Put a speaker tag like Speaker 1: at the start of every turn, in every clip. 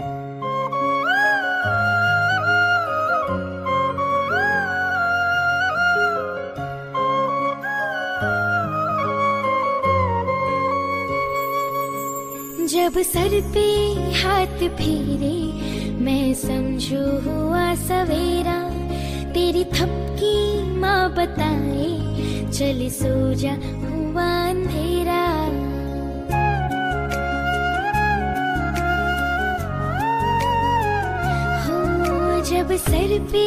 Speaker 1: जब सर पे हाथ फेरे, मैं समझू हुआ सवेरा। तेरी थपकी माँ बताए, चल सो जा, हुआ अंधेरा। जब सर पे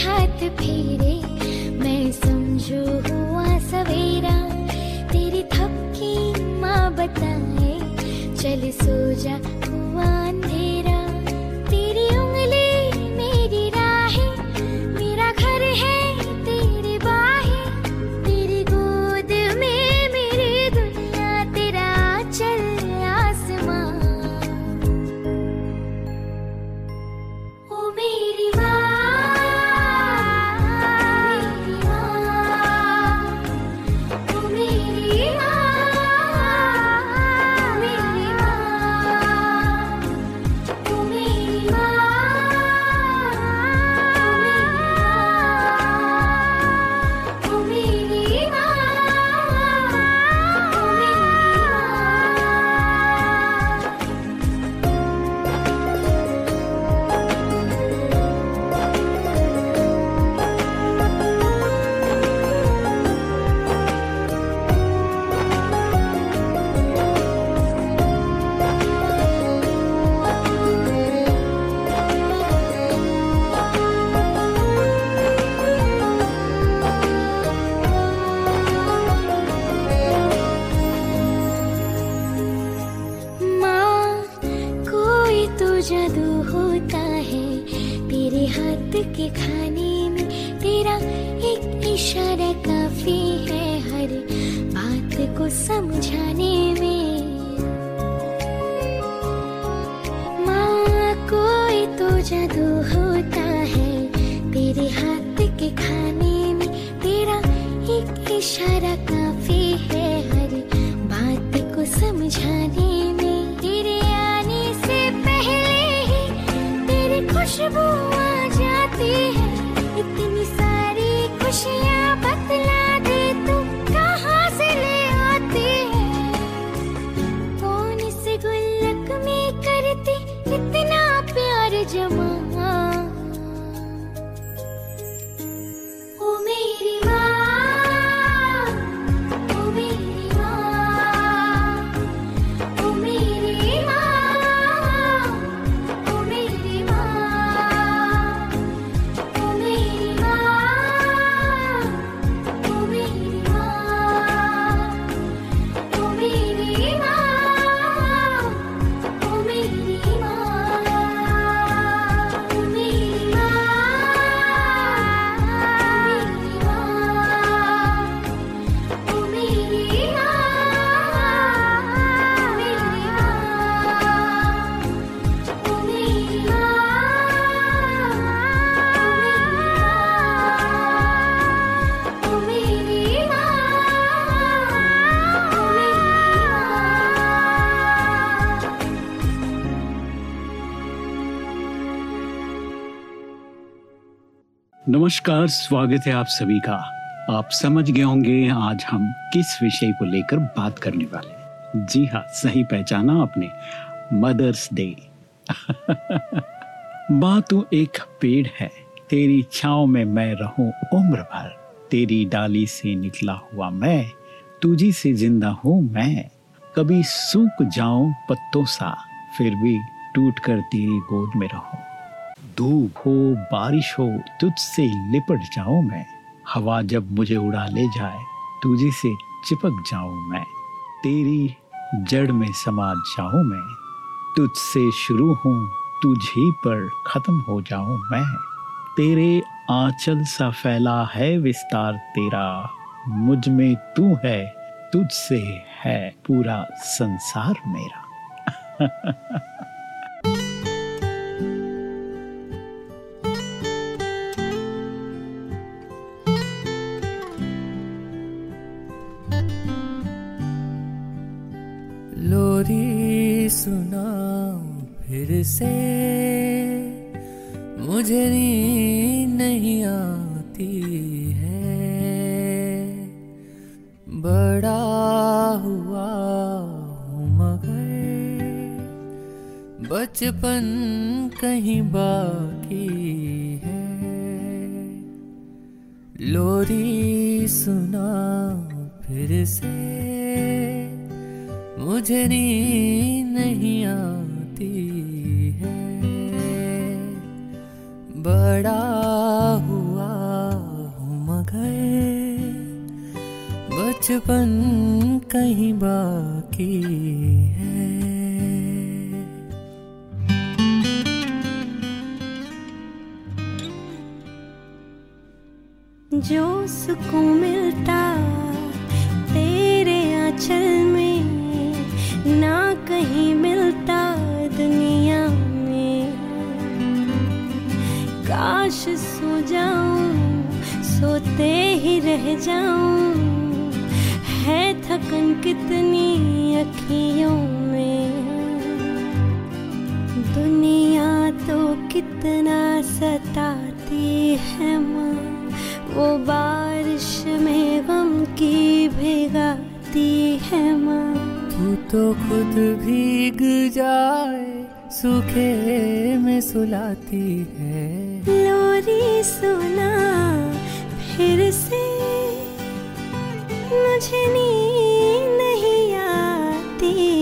Speaker 1: हाथ फेरे, मैं समझो हुआ सवेरा, तेरी थपकी माँ बताए, चल सो जा
Speaker 2: नमस्कार, स्वागत है आप सभी का। आप समझ गए होंगे आज हम किस विषय को लेकर बात करने वाले हैं। जी हाँ सही पहचाना आपने मदर्स डे माँ तू एक पेड़ है, तेरी छाँव में मैं रहूँ उम्र भर। तेरी डाली से निकला हुआ मैं, तुझी से ज़िंदा हूँ मैं। कभी सूख जाऊँ पत्तों सा, फिर भी टूट कर तेरी गोद में रहूँ। धूप हो, बारिश हो, तुझसे लिपट जाऊँ मैं। हवा जब मुझे उड़ा ले जाए, तुझे से चिपक जाऊँ मैं। तेरी जड़ में समा जाऊँ मैं। तुझसे शुरू हूँ, तुझी पर खत्म हो जाऊँ मैं। तेरे आंचल सा फैला है विस्तार तेरा। मुझमें तू है, तुझसे है पूरा संसार मेरा।
Speaker 3: सुनाओ फिर से। मुझे नींद नहीं आती है। बड़ा हुआ हूँ मगर बचपन कहीं बाकी है। लोरी सुना फिर से। मुझे नींद नहीं आती है। बड़ा हुआ हूँ मगर बचपन कहीं बाकी है।
Speaker 4: जो सुकून मिलता सोते ही रह जाऊँ। है थकन कितनी अखियों में। दुनिया तो कितना सताती है माँ। वो बारिश में गम की भिगाती है माँ।
Speaker 3: तू तो खुद भीग जाए सूखे में सुलाती है।
Speaker 4: लोरी सुना फिर से मुझे नींद नहीं आती।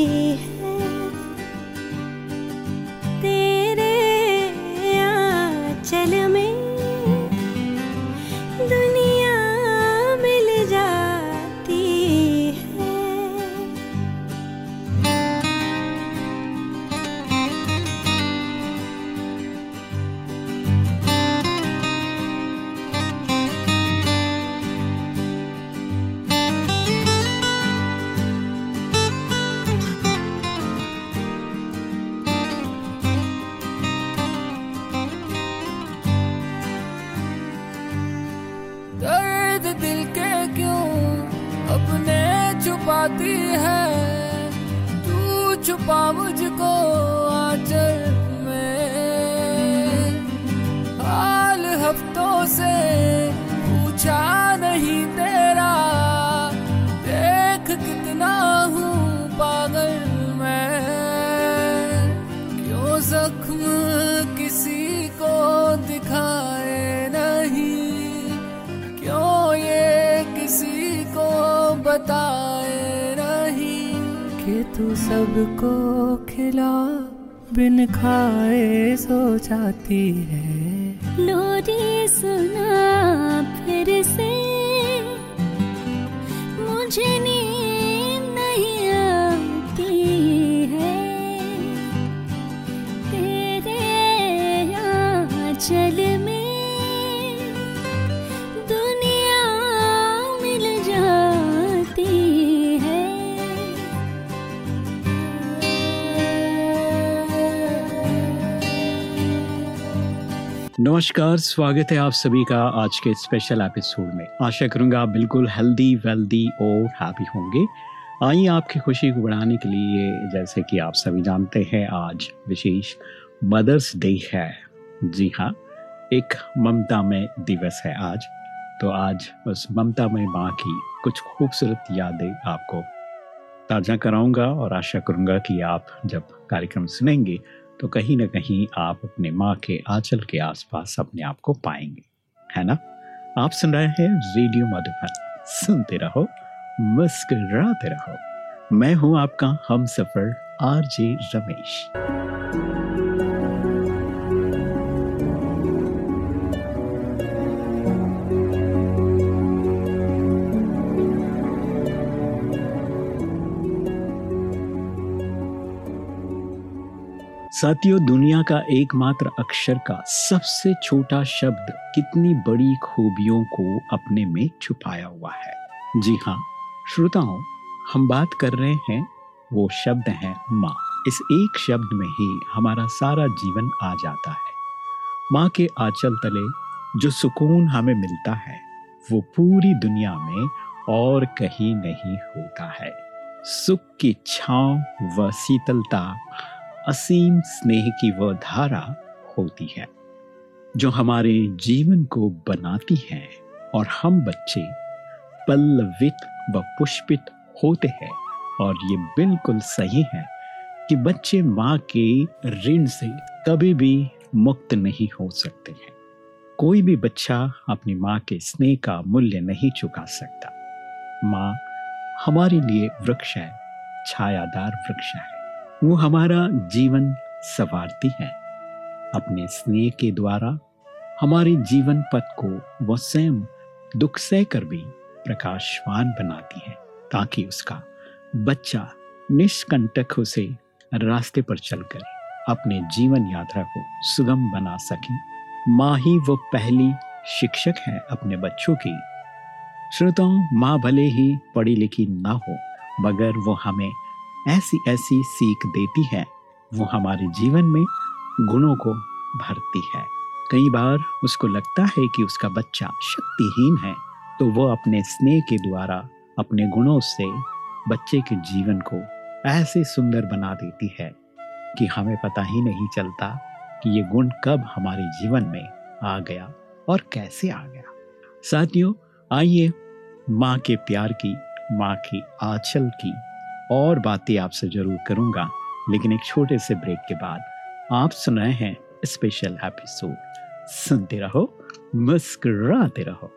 Speaker 3: सबको खिला बिन खाए सो जाती है।
Speaker 4: लोरी सुना फिर से मुझे नींद
Speaker 2: नमस्कार, स्वागत है आप सभी का आज के स्पेशल एपिसोड में। आशा करूँगा आप बिल्कुल हेल्दी वेल्दी और हैप्पी होंगे। आइए आपकी खुशी को बढ़ाने के लिए, जैसे कि आप सभी जानते हैं, आज विशेष मदर्स डे है। जी हाँ एक ममता में दिवस है आज। तो आज उस ममता में माँ की कुछ खूबसूरत यादें आपको ताज़ा कराऊँगा और आशा करूँगा कि आप जब कार्यक्रम सुनेंगे तो कहीं ना कहीं आप अपने माँ के आंचल के आसपास अपने आप को पाएँगे, है ना? आप सुन रहे हैं रेडियो मधुबन। सुनते रहो, मुस्कराते रहो। मैं हूँ आपका हम सफ़र आर जे रमेश। साथियों, दुनिया का एकमात्र अक्षर का सबसे छोटा शब्द कितनी बड़ी खूबियों को अपने में छुपाया हुआ है। जी हाँ श्रोताओं, हम बात कर रहे हैं, वो शब्द है माँ। इस एक शब्द में ही हमारा सारा जीवन आ जाता है। माँ के आंचल तले जो सुकून हमें मिलता है, वो पूरी दुनिया में और कहीं नहीं होता है। सुख की छांव व शीतलता असीम स्नेह की वह धारा होती है, जो हमारे जीवन को बनाती है और हम बच्चे पल्लवित व पुष्पित होते हैं। और ये बिल्कुल सही है कि बच्चे माँ के ऋण से कभी भी मुक्त नहीं हो सकते हैं। कोई भी बच्चा अपनी माँ के स्नेह का मूल्य नहीं चुका सकता। माँ हमारे लिए वृक्ष है, छायादार वृक्ष है। वो हमारा जीवन संवारती है। अपने स्नेह के द्वारा हमारे जीवन पथ को वह स्वयं दुख सह कर भी प्रकाशवान बनाती है, ताकि उसका बच्चा निष्कंटक उसे रास्ते पर चलकर अपने जीवन यात्रा को सुगम बना सके। माँ ही वो पहली शिक्षक है अपने बच्चों की। श्रोताओं, माँ भले ही पढ़ी लिखी ना हो, मगर वो हमें ऐसी ऐसी सीख देती है, वो हमारे जीवन में गुणों को भरती है। कई बार उसको लगता है कि उसका बच्चा शक्तिहीन है तो वो अपने स्नेह के द्वारा, अपने गुणों से बच्चे के जीवन को ऐसे सुंदर बना देती है कि हमें पता ही नहीं चलता कि ये गुण कब हमारे जीवन में आ गया और कैसे आ गया। साथियों, आइए माँ के प्यार की, माँ की आंचल की और बातें आपसे ज़रूर करूँगा, लेकिन एक छोटे से ब्रेक के बाद आप सुन रहे हैं स्पेशल एपिसोड सुनते रहो, मुस्कुराते रहो।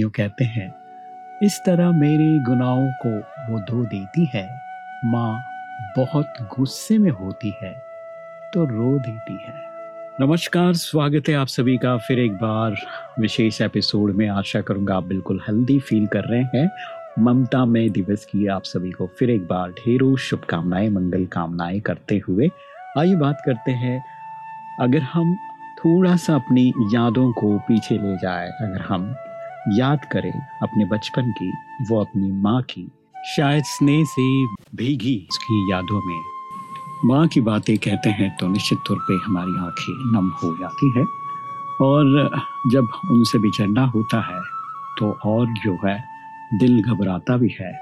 Speaker 2: साथियों कहते हैं? इस तरह मेरे गुनाहों को वो धो देती है। माँ बहुत गुस्से में होती है तो रो देती है। नमस्कार, स्वागत है आप सभी का फिर एक बार विशेष एपिसोड में। आशा करूँगा आप बिल्कुल हेल्दी फील कर रहे हैं। ममता में दिवस की आप सभी को फिर एक बार ढेरों शुभकामनाएँ, मंगल कामनाएँ करते हुए। आइए बात करते हैं, अगर हम थोड़ा सा अपनी यादों को पीछे ले जाए, अगर हम याद करें अपने बचपन की, वो अपनी माँ की, शायद स्नेह से भीगी उसकी यादों में। माँ की बातें कहते हैं तो निश्चित तौर पे हमारी आँखें नम हो जाती है और जब उनसे बिछड़ना होता है तो और जो है, दिल घबराता भी है।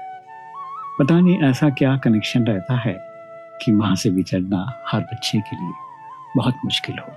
Speaker 2: पता नहीं ऐसा क्या कनेक्शन रहता है कि माँ से बिछड़ना हर बच्चे के लिए बहुत मुश्किल हो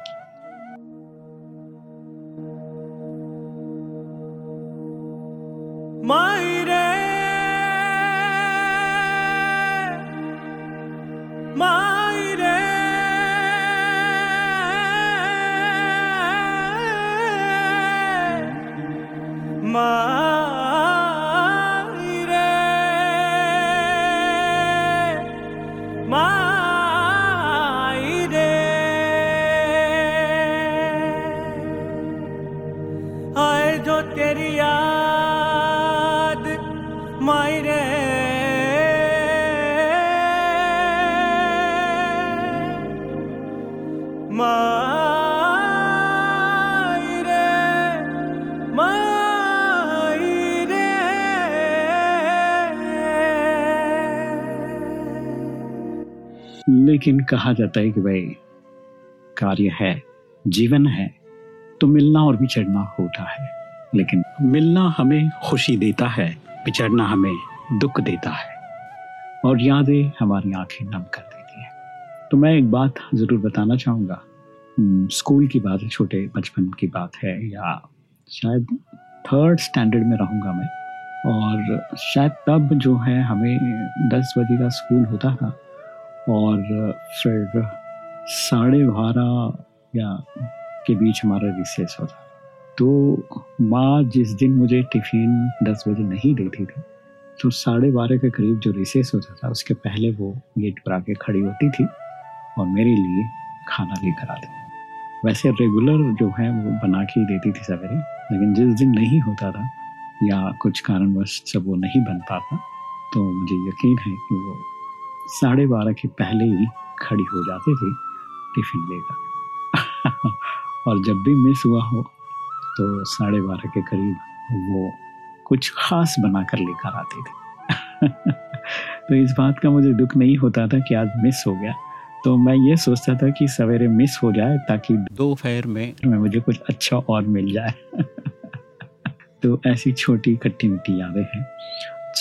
Speaker 2: लेकिन कहा जाता है कि भाई, कार्य है, जीवन है तो मिलना और बिछड़ना होता है। लेकिन मिलना हमें खुशी देता है बिछड़ना हमें दुख देता है। और यादें हमारी आँखें नम कर देती हैं। तो मैं एक बात ज़रूर बताना चाहूँगा। स्कूल की बात है, छोटे बचपन की बात है, या शायद थर्ड स्टैंडर्ड में रहूँगा मैं। और शायद तब जो है, हमें दस बजे का स्कूल होता था और फिर साढ़े बारह या के बीच हमारा रिसेस होता तो माँ जिस दिन मुझे टिफ़िन दस बजे नहीं देती थी तो साढ़े बारह के करीब जो रिसेस होता था, उसके पहले वो गेट पर आके खड़ी होती थी और मेरे लिए खाना लेकर आती वैसे रेगुलर जो है वो बना के ही देती थी सवेरे, लेकिन जिस दिन नहीं होता था या कुछ कारणवश जब वो नहीं बन पाता तो मुझे यकीन है कि वो साढ़े बारह के पहले ही खड़ी हो जाते थे टिफ़िन लेकर। और जब भी मिस हुआ हो तो साढ़े बारह के करीब वो कुछ खास बना कर लेकर आते थे। तो इस बात का मुझे दुख नहीं होता था कि आज मिस हो गया। तो मैं ये सोचता था कि सवेरे मिस हो जाए ताकि दोपहर में मुझे कुछ अच्छा और मिल जाए। तो ऐसी छोटी खट्टी मिट्टी यादें हैं।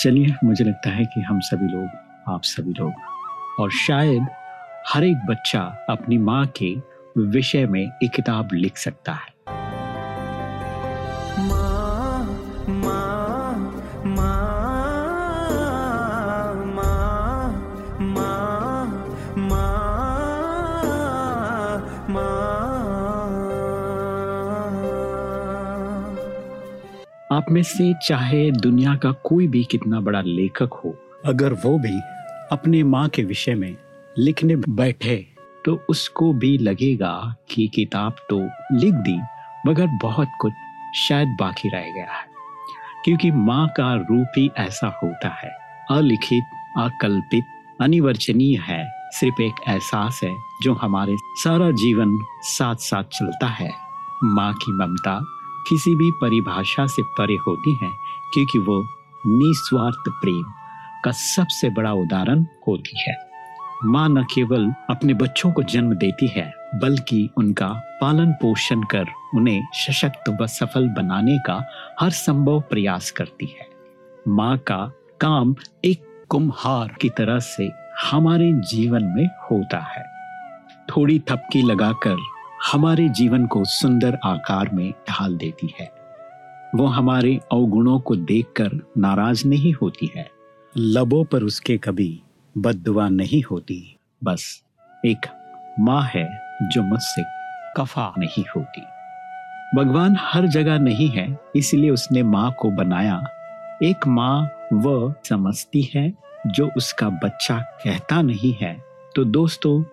Speaker 2: चलिए मुझे लगता है कि हम सभी लोग आप सभी लोग। और शायद हर एक बच्चा अपनी माँ के विषय में एक किताब लिख सकता है। आप में से चाहे दुनिया का कोई भी कितना बड़ा लेखक हो अगर वो भी अपने माँ के विषय में लिखने बैठे तो उसको भी लगेगा कि किताब तो लिख दी, मगर बहुत कुछ शायद बाकी रह गया है। क्योंकि माँ का रूप ही ऐसा होता है। अलिखित, अकल्पित, अनिवर्चनीय है, सिर्फ़ एक एहसास है, जो हमारे सारा जीवन साथ साथ चलता है। माँ की ममता किसी भी परिभाषा से परे होती है, क्योंकि वो निस्वार्थ प्रेम का सबसे बड़ा उदाहरण होती है। माँ न केवल अपने बच्चों को जन्म देती है, बल्कि उनका पालन पोषण कर उन्हें सशक्त व सफल बनाने का हर संभव प्रयास करती है। माँ का काम एक कुम्हार की तरह से हमारे जीवन में होता है। थोड़ी थपकी लगाकर हमारे जीवन को सुंदर आकार में ढाल देती है। वो हमारे अवगुणों को देखकर नाराज़ नहीं होती है। लबों पर उसके कभी बददुआ नहीं होती। बस एक माँ है जो मुझसे कफा नहीं होती। भगवान हर जगह नहीं है, इसलिए उसने माँ को बनाया। एक माँ वह समझती है जो उसका बच्चा कहता नहीं है। तो दोस्तों,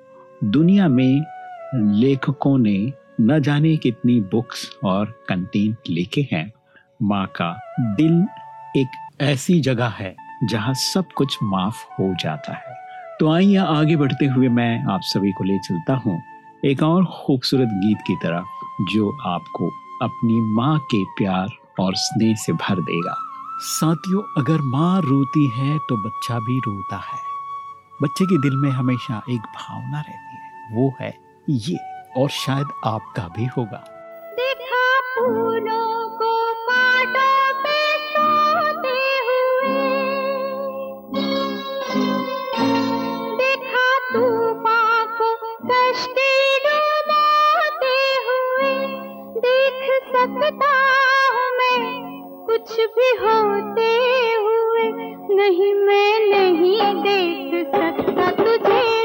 Speaker 2: दुनिया में लेखकों ने न जाने कितनी बुक्स और कंटेंट लिखे हैं। माँ का दिल एक ऐसी जगह है जहाँ सब कुछ माफ़ हो जाता है। तो आइए आगे बढ़ते हुए मैं आप सभी को ले चलता हूँ एक और खूबसूरत गीत की तरफ़, जो आपको अपनी माँ के प्यार और स्नेह से भर देगा। साथियों, अगर माँ रोती है तो बच्चा भी रोता है। बच्चे के दिल में हमेशा एक भावना रहती है। वो है ये, और शायद आपका भी होगा।
Speaker 4: देखा फूलों को सकता हूँ मैं कुछ भी होते हुए नहीं मैं नहीं देख सकता तुझे।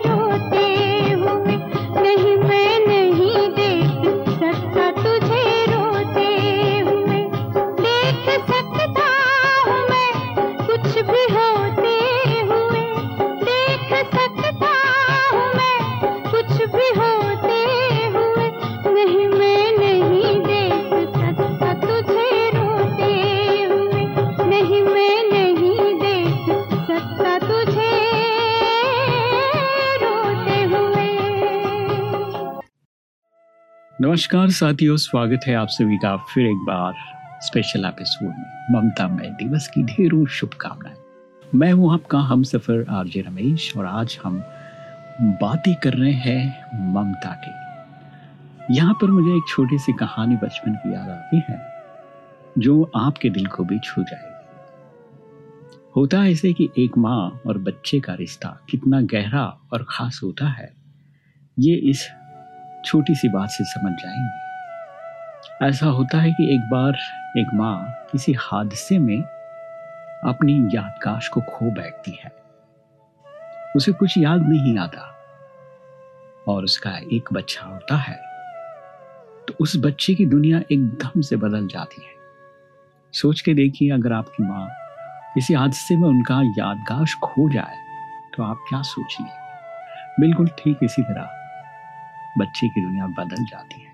Speaker 2: नमस्कार साथियों, स्वागत है आप सभी का फिर एक बार स्पेशल एपिसोड में। ममता मय दिवस की ढेरों शुभकामनाएँ। मैं हूँ आपका हम सफ़र आरजे रमेश और आज हम बातें कर रहे हैं ममता की। यहाँ पर मुझे एक छोटी सी कहानी बचपन की याद आती है, जो आपके दिल को भी छू जाएगी। होता है ऐसे कि एक माँ और बच्चे का रिश्ता कितना गहरा और खास होता है, ये इस छोटी सी बात से समझ जाएँगे। ऐसा होता है कि एक बार एक माँ किसी हादसे में अपनी यादगाश को खो बैठती है। उसे कुछ याद नहीं आता और उसका एक बच्चा होता है तो उस बच्चे की दुनिया एकदम से बदल जाती है। सोच के देखिए, अगर आपकी माँ किसी हादसे में उनका यादगाश खो जाए तो आप क्या सोचिए? बिल्कुल ठीक इसी तरह। बच्चे की दुनिया बदल जाती है।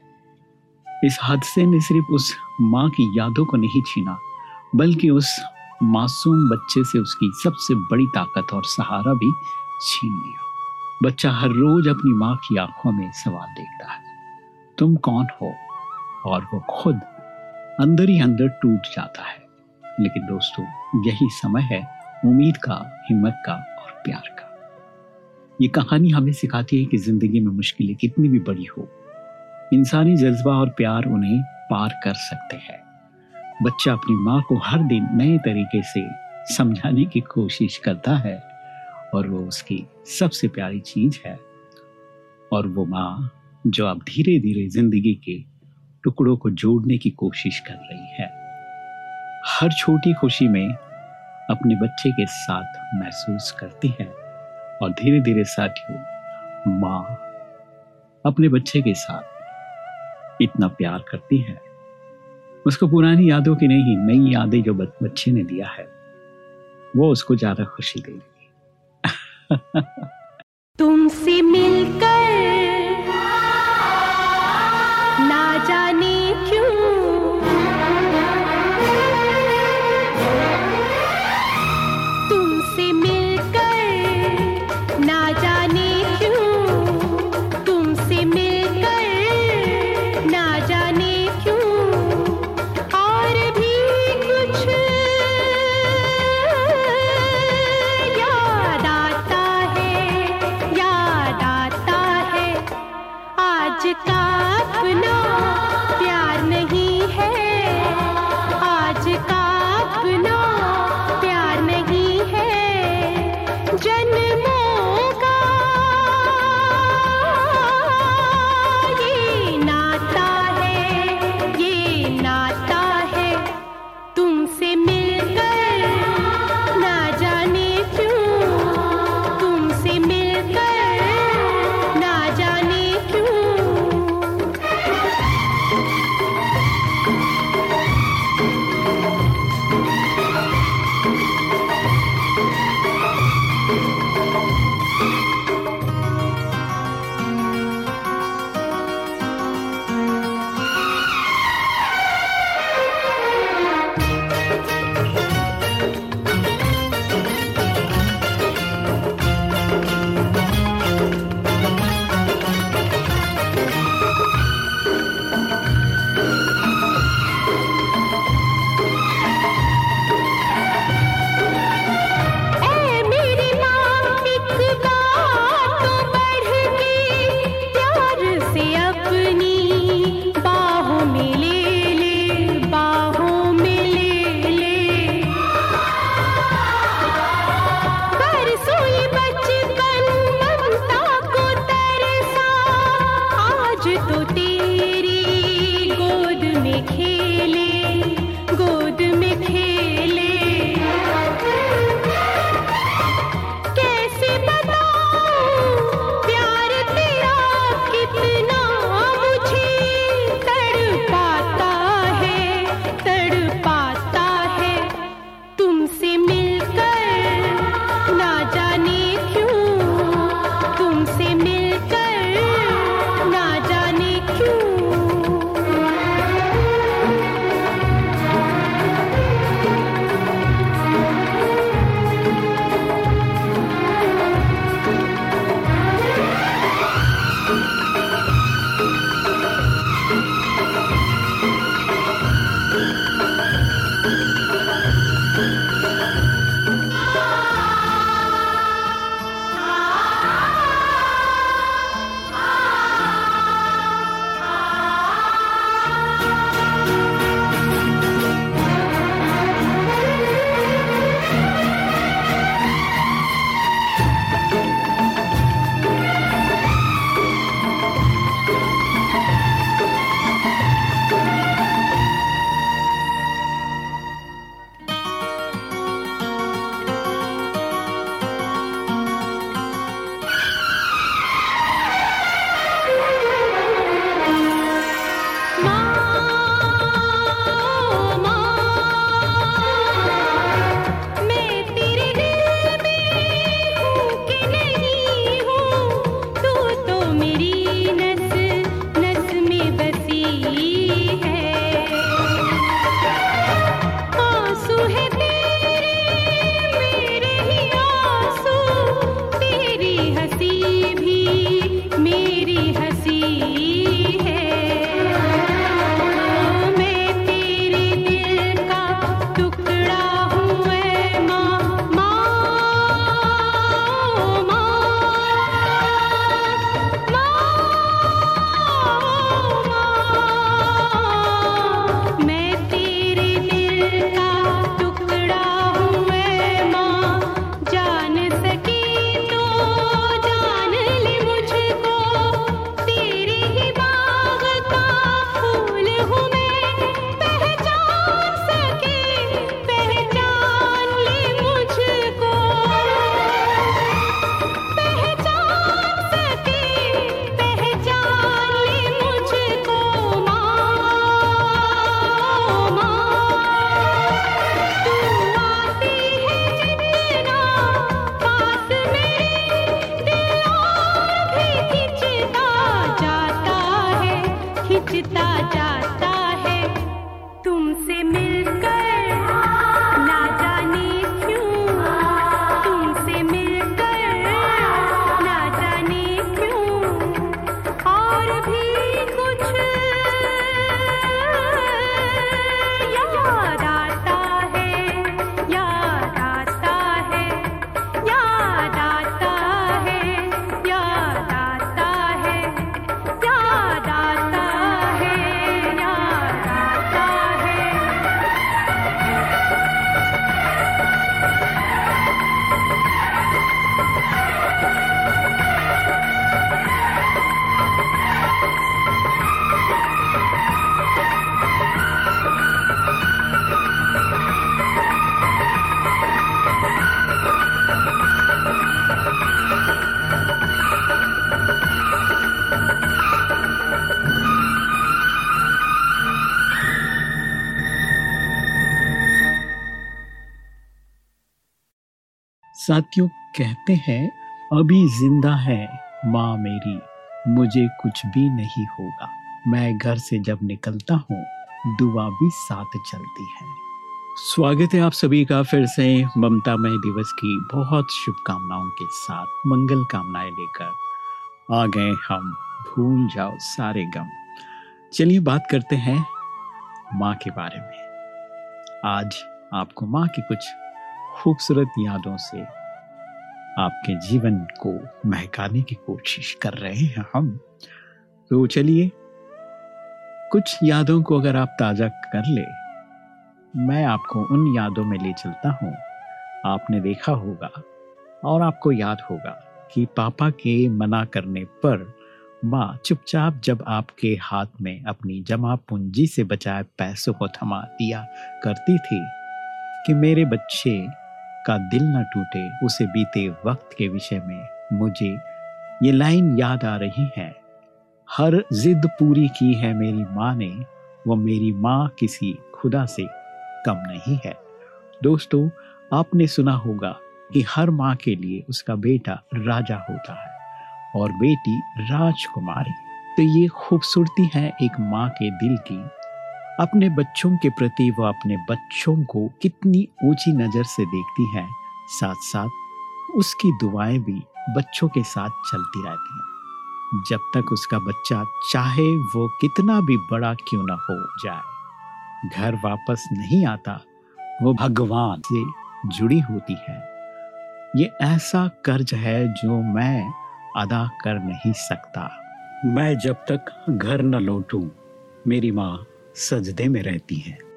Speaker 2: इस हादसे ने सिर्फ़ उस माँ की यादों को नहीं छीना, बल्कि उस मासूम बच्चे से उसकी सबसे बड़ी ताकत और सहारा भी छीन लिया। बच्चा हर रोज अपनी माँ की आँखों में सवाल देखता है, तुम कौन हो? और वो खुद अंदर ही अंदर टूट जाता है। लेकिन दोस्तों, यही समय है उम्मीद का, हिम्मत का और प्यार का। ये कहानी हमें सिखाती है कि ज़िंदगी में मुश्किलें कितनी भी बड़ी हो, इंसानी जज्बा और प्यार उन्हें पार कर सकते हैं। बच्चा अपनी माँ को हर दिन नए तरीके से समझाने की कोशिश करता है और वो उसकी सबसे प्यारी चीज़ है। और वो माँ, जो अब धीरे धीरे ज़िंदगी के टुकड़ों को जोड़ने की कोशिश कर रही है, हर छोटी खुशी में अपने बच्चे के साथ महसूस करती है। और धीरे धीरे साथियों, माँ अपने बच्चे के साथ इतना प्यार करती है। उसको पुरानी यादों की नहीं, नई यादें जो बच्चे ने दिया है, वो उसको ज़्यादा खुशी देगी।
Speaker 1: तुमसे मिलकर
Speaker 2: साथियों, कहते हैं, अभी ज़िंदा है माँ मेरी, मुझे कुछ भी नहीं होगा। मैं घर से जब निकलता हूँ, दुआ भी साथ चलती है। स्वागत है आप सभी का फिर से ममता मय दिवस की बहुत शुभकामनाओं के साथ, मंगल कामनाएँ लेकर। आ गए हम, भूल जाओ सारे गम। चलिए बात करते हैं माँ के बारे में। आज आपको माँ की कुछ खूबसूरत यादों से आपके जीवन को महकाने की कोशिश कर रहे हैं हम। तो चलिए, कुछ यादों को अगर आप ताज़ा कर ले, मैं आपको उन यादों में ले चलता हूँ। आपने देखा होगा और आपको याद होगा कि पापा के मना करने पर माँ चुपचाप जब आपके हाथ में अपनी जमा पूंजी से बचाए पैसों को थमा दिया करती थी कि मेरे बच्चे का दिल न टूटे उसे बीते वक्त के विषय में मुझे ये लाइन याद आ रही है। हर जिद पूरी की है मेरी माँ ने, वो मेरी माँ किसी खुदा से कम नहीं है। दोस्तों, आपने सुना होगा कि हर माँ के लिए उसका बेटा राजा होता है और बेटी राजकुमारी। तो ये खूबसूरती है एक माँ के दिल की अपने बच्चों के प्रति वो अपने बच्चों को कितनी ऊँची नज़र से देखती है साथ साथ उसकी दुआएँ भी बच्चों के साथ चलती रहती हैं। जब तक उसका बच्चा चाहे वो कितना भी बड़ा क्यों ना हो जाए, घर वापस नहीं आता, वो भगवान से जुड़ी होती है। ये ऐसा कर्ज है जो मैं अदा कर नहीं सकता। मैं जब तक घर न लौटूं, मेरी माँ सजदे में रहती है।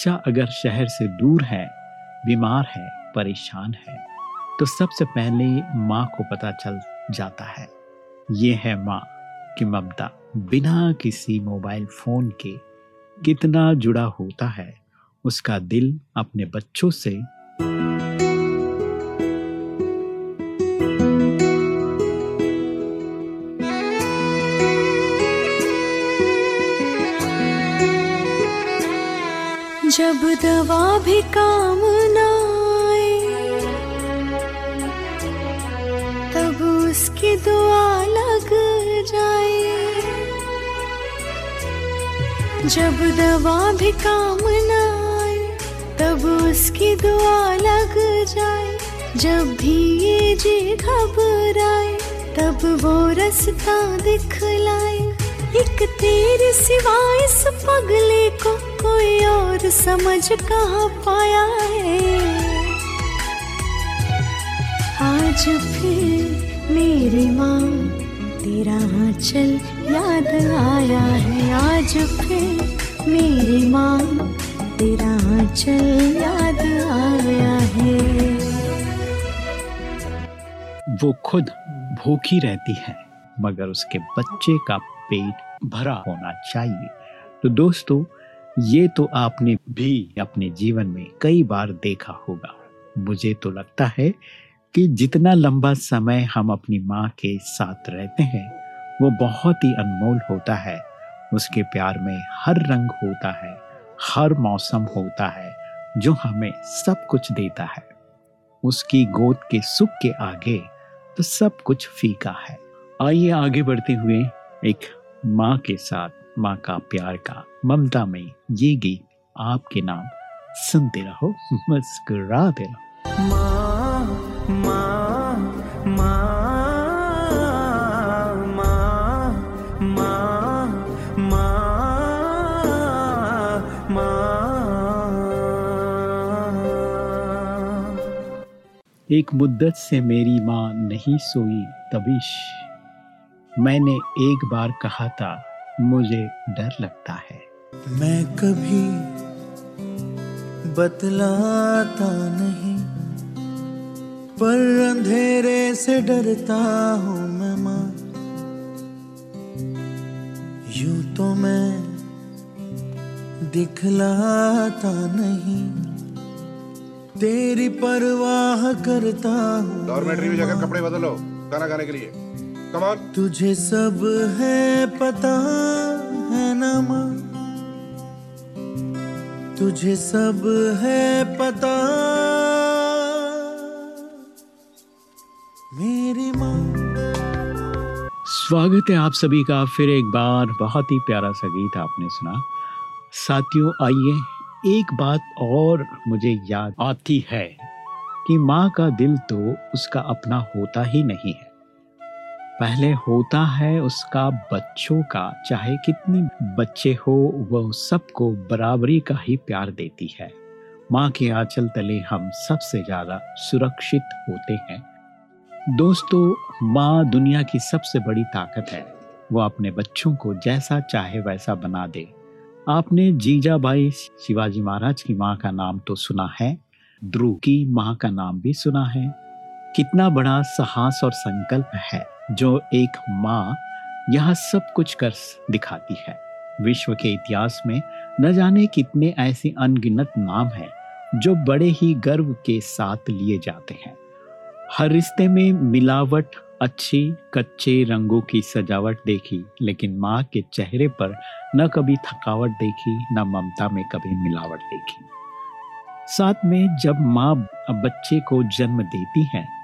Speaker 2: बच्चा अगर शहर से दूर है, बीमार है, परेशान है तो सबसे पहले माँ को पता चल जाता है। ये है माँ की ममता बिना किसी मोबाइल फ़ोन के कितना जुड़ा होता है, उसका दिल अपने बच्चों से
Speaker 4: भी काम ना आए। तब उसकी दुआ लग जाए। जब दवा भी काम ना आए, तब उसकी दुआ लग जाए। जब भी ये जी घबराए, तब वो रास्ता दिखलाए। एक तेरे सिवाय इस पगले को कोई और समझ कहाँ पाया है? आज फिर मेरी माँ तेरा चल याद आया है। आज फिर मेरी माँ तेरा चल याद आया है।
Speaker 2: वो खुद भूखी रहती है, मगर उसके बच्चे का पेट भरा होना चाहिए। तो दोस्तों ये तो आपने भी अपने जीवन में कई बार देखा होगा। मुझे तो लगता है कि जितना लंबा समय हम अपनी माँ के साथ रहते हैं, वो बहुत ही अनमोल होता है। उसके प्यार में हर रंग होता है, हर मौसम होता है, जो हमें सब कुछ देता है। उसकी गोद के सुख के आगे तो सब कुछ फीका है। आइए आगे बढ़ते हुए एक माँ के साथ माँ का प्यार का ममता में ये गीत आपके नाम सुनते रहो मुस्कुराते रहो।
Speaker 3: माँ माँ माँ माँ माँ माँ माँ
Speaker 2: एक मुद्दत से मेरी माँ नहीं सोई तबिश। मैंने एक बार कहा था मुझे डर लगता है।
Speaker 5: मैं कभी बतलाता नहीं पर अंधेरे से डरता हूँ मैं माँ। यूँ तो मैं दिखलाता नहीं तेरी परवाह करता हूँ
Speaker 6: डॉर्मेट्री में जाकर कपड़े बदलो गाना गाने के लिए। कमान
Speaker 5: तुझे सब है पता है ना माँ? तुझे सब है पता। मेरी माँ।
Speaker 2: स्वागत है आप सभी का फिर एक बार बहुत ही प्यारा सा गीत आपने सुना। साथियों आइए एक बात और मुझे याद आती है कि माँ का दिल तो उसका अपना होता ही नहीं है। पहले होता है उसका बच्चों का, चाहे कितनी बच्चे हो, वह सबको बराबरी का ही प्यार देती है। माँ के आंचल तले हम सबसे ज़्यादा सुरक्षित होते हैं। दोस्तों, माँ दुनिया की सबसे बड़ी ताकत है। वो अपने बच्चों को जैसा चाहे वैसा बना दे। आपने जीजाबाई शिवाजी महाराज की माँ का नाम तो सुना है। ध्रुव की माँ का नाम भी सुना है। कितना बड़ा साहस और संकल्प है। जो एक माँ यह सब कुछ कर दिखाती है। विश्व के इतिहास में न जाने कितने ऐसे अनगिनत नाम हैं, जो बड़े ही गर्व के साथ लिए जाते हैं। हर रिश्ते में मिलावट, अच्छी, कच्चे रंगों की सजावट देखी, लेकिन माँ के चेहरे पर न कभी थकावट देखी, न ममता में कभी मिलावट देखी। साथ में जब माँ बच्चे को जन्म देती है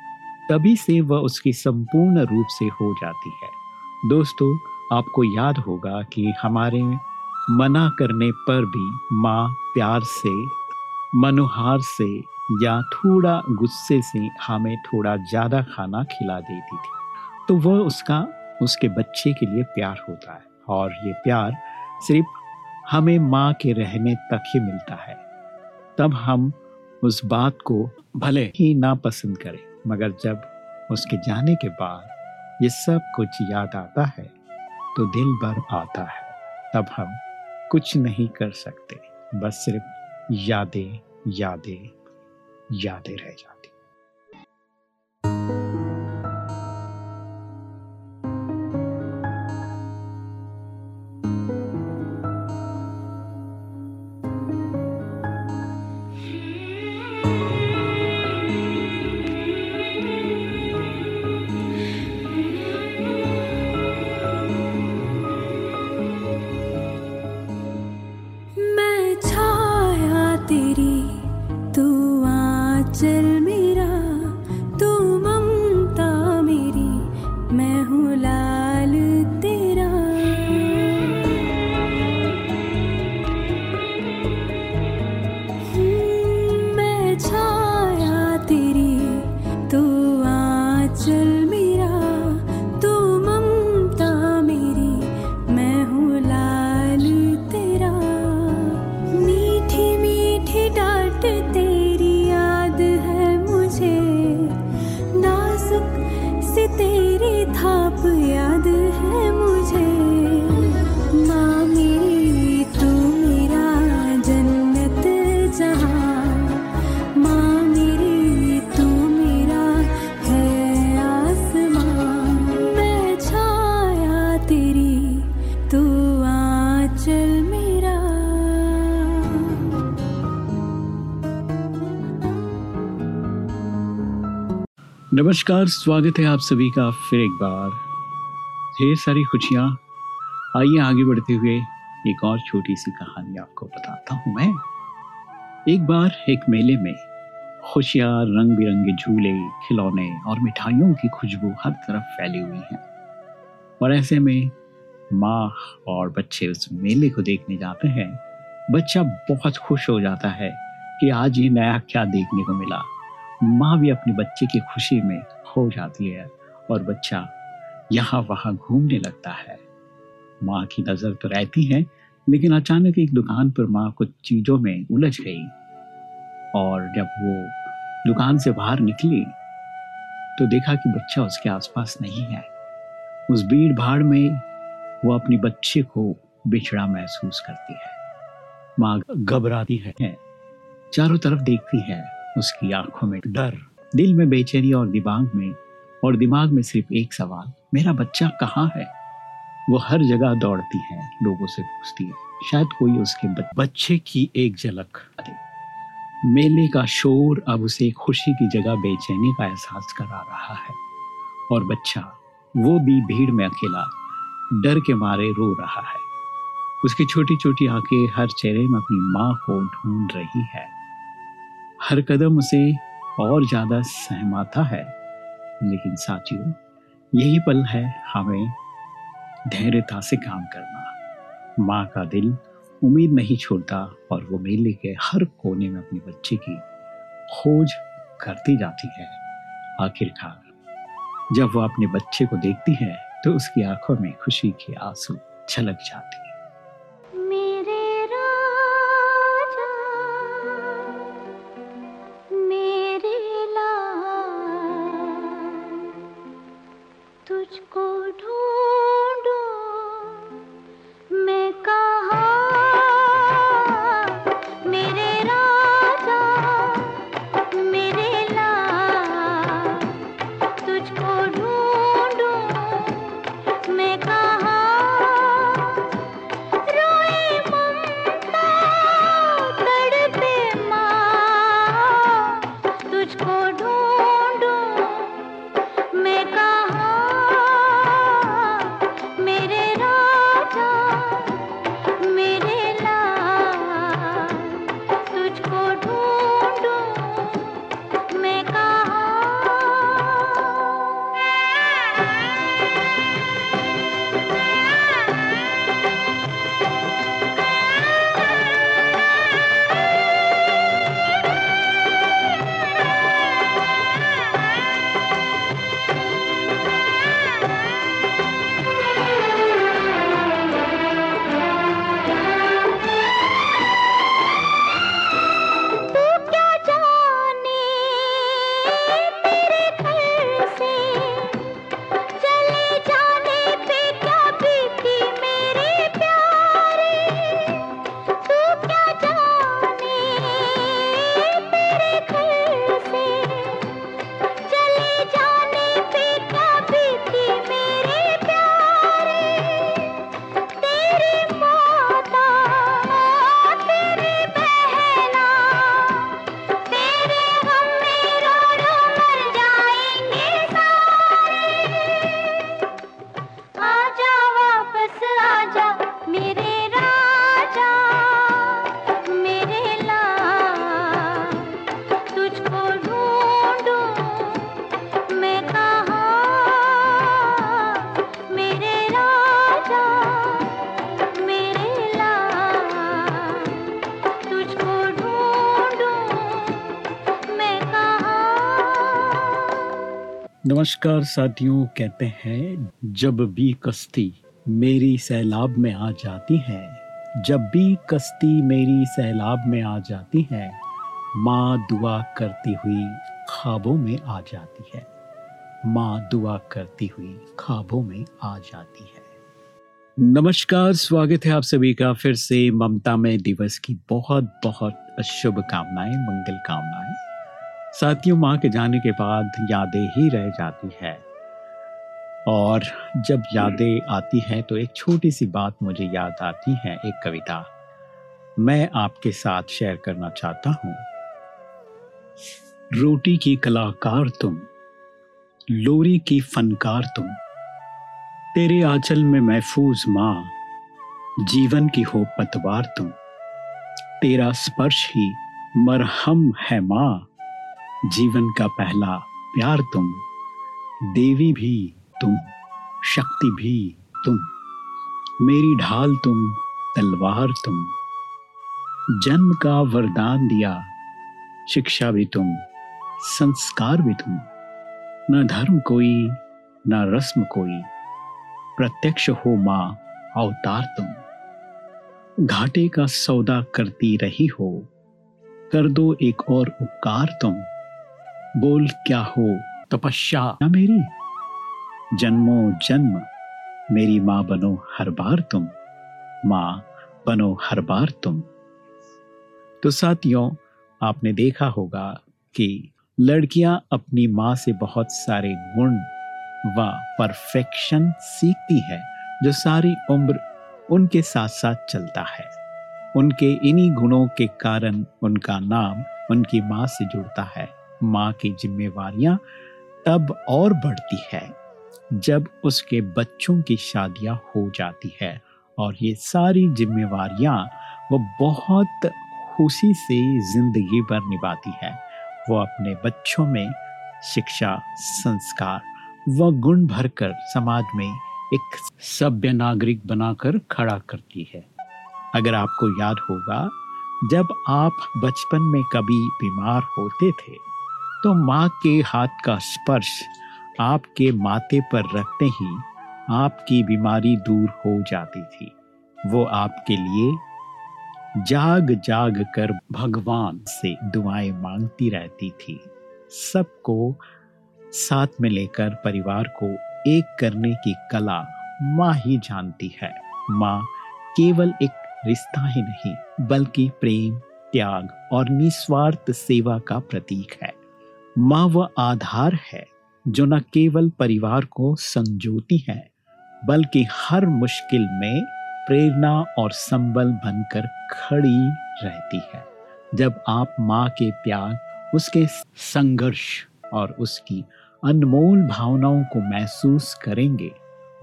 Speaker 2: तभी से वह उसकी संपूर्ण रूप से हो जाती है। दोस्तों, आपको याद होगा कि हमारे मना करने पर भी माँ प्यार से, मनोहार से या थोड़ा गुस्से से हमें थोड़ा ज़्यादा खाना खिला देती थी। तो वह उसका, उसके बच्चे के लिए प्यार होता है और ये प्यार सिर्फ़ हमें माँ के रहने तक ही मिलता है। तब हम उस बात को भले ही ना पसंद करें। मगर जब उसके जाने के बाद ये सब कुछ याद आता है तो दिल भर आता है। तब हम कुछ नहीं कर सकते, बस सिर्फ़ यादें यादें यादें रह जाती नमस्कार, स्वागत है आप सभी का फिर एक बार। ढेर सारी खुशियाँ। आइए आगे बढ़ते हुए एक और छोटी सी कहानी आपको बताता हूँ मैं। एक बार एक मेले में खुशियाँ रंग बिरंगे झूले, खिलौने और मिठाइयों की खुशबू हर तरफ़ फैली हुई है। और ऐसे में माँ और बच्चे उस मेले को देखने जाते हैं। बच्चा बहुत खुश हो जाता है कि आज ये नया क्या देखने को मिला। माँ भी अपने बच्चे की खुशी में खो जाती है और बच्चा यहाँ वहाँ घूमने लगता है। माँ की नज़र तो रहती है, लेकिन अचानक एक दुकान पर माँ कुछ चीज़ों में उलझ गई और जब वो दुकान से बाहर निकली तो देखा कि बच्चा उसके आसपास नहीं है। उस भीड़ भाड़ में वो अपनी बच्चे को बिछड़ा महसूस करती है। माँ घबराती है, चारों तरफ़ देखती है उसकी आँखों में डर, दिल में बेचैनी और दिमाग में, और दिमाग में सिर्फ़ एक सवाल, मेरा बच्चा कहाँ है? वो हर जगह दौड़ती है, लोगों से पूछती है। शायद कोई उसके बच्चे की एक झलक। मेले का शोर अब उसे खुशी की जगह बेचैनी का एहसास करा रहा है। और बच्चा, वो भी भीड़ में अकेला, डर के मारे रो रहा है। उसकी छोटी छोटी आँखें हर चेहरे में अपनी माँ को ढूंढ रही है। हर कदम उसे और ज़्यादा सहमाता है। लेकिन साथियों, यही पल है हमें धैर्यता से काम करना। माँ का दिल उम्मीद नहीं छोड़ता और वो मेले के हर कोने में अपने बच्चे की खोज करती जाती है। आखिरकार, जब वो अपने बच्चे को देखती है तो उसकी आँखों में खुशी के आँसू छलक जाती नमस्कार साथियों, कहते हैं, जब भी कश्ती मेरी सैलाब में आ जाती है, जब भी कश्ती मेरी सैलाब में आ जाती है, माँ दुआ करती हुई ख्वाबों में आ जाती है। माँ दुआ करती हुई ख्वाबों में आ जाती है। नमस्कार, स्वागत है आप सभी का फिर से ममता में दिवस की बहुत बहुत शुभकामनाएँ, मंगल कामनाएँ। साथियों, माँ के जाने के बाद यादें ही रह जाती है। और जब यादें आती हैं तो एक छोटी सी बात मुझे याद आती है, एक कविता। मैं आपके साथ शेयर करना चाहता हूँ। रोटी की कलाकार तुम, लोरी की फनकार तुम, तेरे आंचल में महफूज माँ, जीवन की हो पतवार तुम, तेरा स्पर्श ही मरहम है माँ। जीवन का पहला प्यार तुम, देवी भी तुम, शक्ति भी तुम, मेरी ढाल तुम, तलवार तुम, जन्म का वरदान दिया, शिक्षा भी तुम, संस्कार भी तुम, न धर्म कोई, न रस्म कोई, प्रत्यक्ष हो माँ अवतार तुम। घाटे का सौदा करती रही हो, कर दो एक और उपकार तुम। बोल क्या हो? तपस्या। न मेरी? जन्मों जन्म, मेरी माँ बनो हर बार तुम। माँ बनो हर बार तुम। तो साथियों, आपने देखा होगा कि लड़कियाँ अपनी माँ से बहुत सारे गुण व परफेक्शन सीखती है, जो सारी उम्र उनके साथ साथ चलता है। उनके इन्हीं गुणों के कारण उनका नाम उनकी माँ से जुड़ता है। माँ की जिम्मेवारियाँ तब और बढ़ती है, जब उसके बच्चों की शादियाँ हो जाती है। और ये सारी जिम्मेवारियाँ वो बहुत खुशी से ज़िंदगी भर निभाती है। वो अपने बच्चों में शिक्षा, संस्कार व गुण भरकर समाज में एक सभ्य नागरिक बनाकर खड़ा करती है। अगर आपको याद होगा, जब आप बचपन में कभी बीमार होते थे तो माँ के हाथ का स्पर्श आपके माथे पर रखते ही आपकी बीमारी दूर हो जाती थी। वो आपके लिए जाग जाग कर भगवान से दुआएँ मांगती रहती थी। सबको साथ में लेकर परिवार को एक करने की कला माँ ही जानती है। माँ केवल एक रिश्ता ही नहीं, बल्कि प्रेम, त्याग और निस्वार्थ सेवा का प्रतीक है। माँ वह आधार है, जो न केवल परिवार को संजोती है, बल्कि हर मुश्किल में प्रेरणा और संबल बनकर खड़ी रहती है। जब आप माँ के त्याग उसके संघर्ष और उसकी अनमोल भावनाओं को महसूस करेंगे,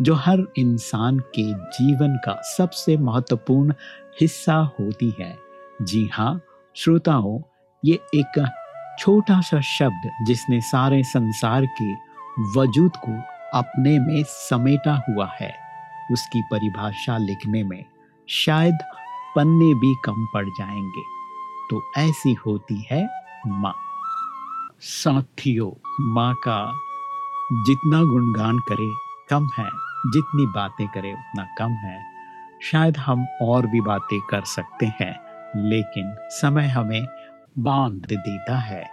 Speaker 2: जो हर इंसान के जीवन का सबसे महत्वपूर्ण हिस्सा होती है। जी हाँ श्रोताओं, ये एक छोटा सा शब्द जिसने सारे संसार के वजूद को अपने में समेटा हुआ है, उसकी परिभाषा लिखने में शायद पन्ने भी कम पड़ जाएँगे। तो ऐसी होती है माँ। साथियों, माँ का जितना गुणगान करे, कम है। जितनी बातें करे, उतना कम है। शायद हम और भी बातें कर सकते हैं, लेकिन समय हमें बाँध देता है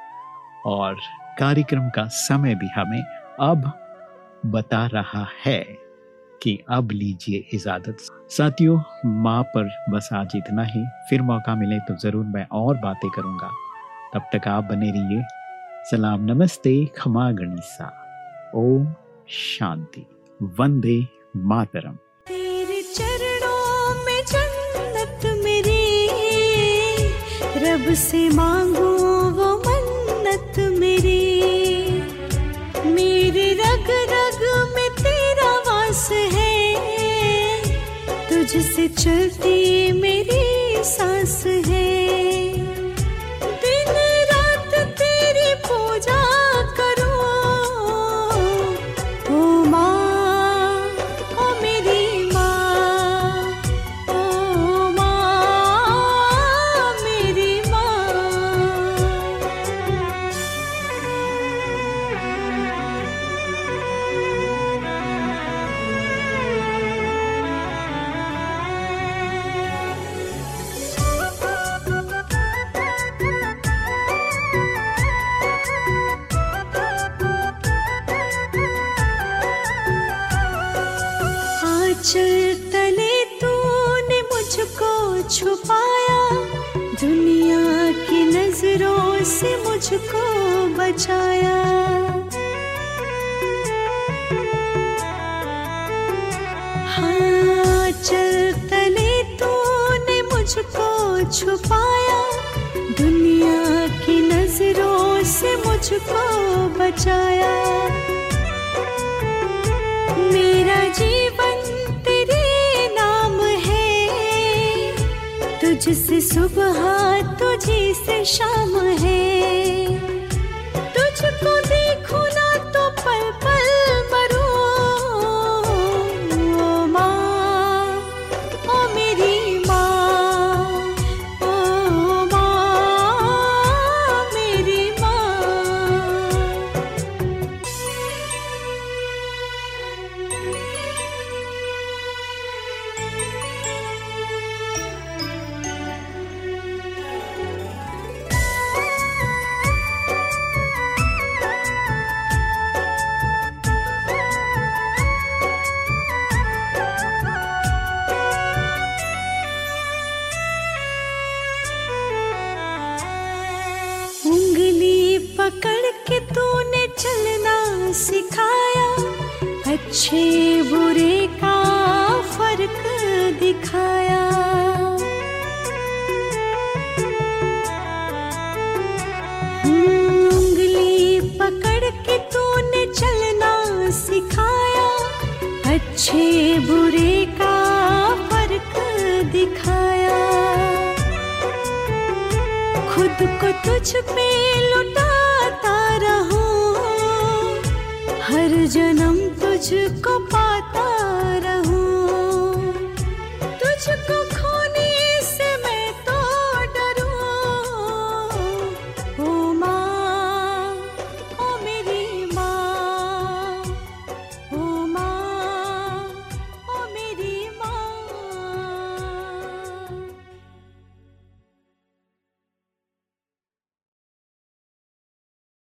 Speaker 2: और कार्यक्रम का समय भी हमें अब बता रहा है कि अब लीजिए इजाज़त। साथियों माँ पर बस आज इतना ही। फिर मौका मिले तो ज़रूर मैं और बातें करूँगा। तब तक आप बने रहिए। सलाम नमस्ते खमा गणिसा। ओम शांति। वंदे मातरम।
Speaker 4: तेरे चरणों रब से मांगू वो मन्नत मेरी। मेरे रग रग में तेरा वास है। तुझसे चलती मेरी सांस है।